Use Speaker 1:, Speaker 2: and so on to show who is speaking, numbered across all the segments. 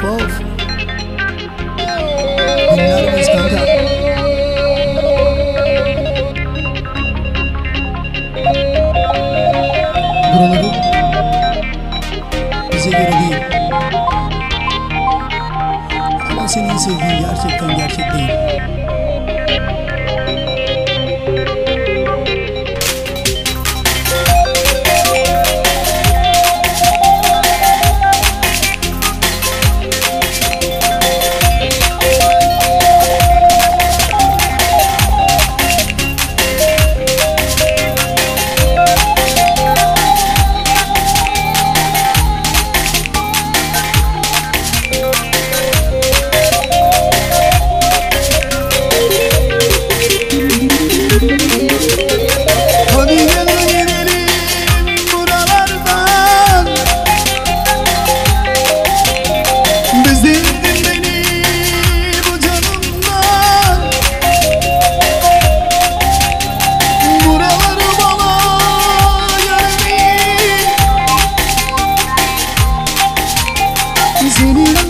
Speaker 1: Wolf. Bunlarımız kanka. Buraları bize göre değil. Ama senin sevdiğin gerçekten gerçek değil. Didn't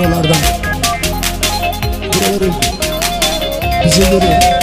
Speaker 1: tiyatrolardan Buraları bize görüyor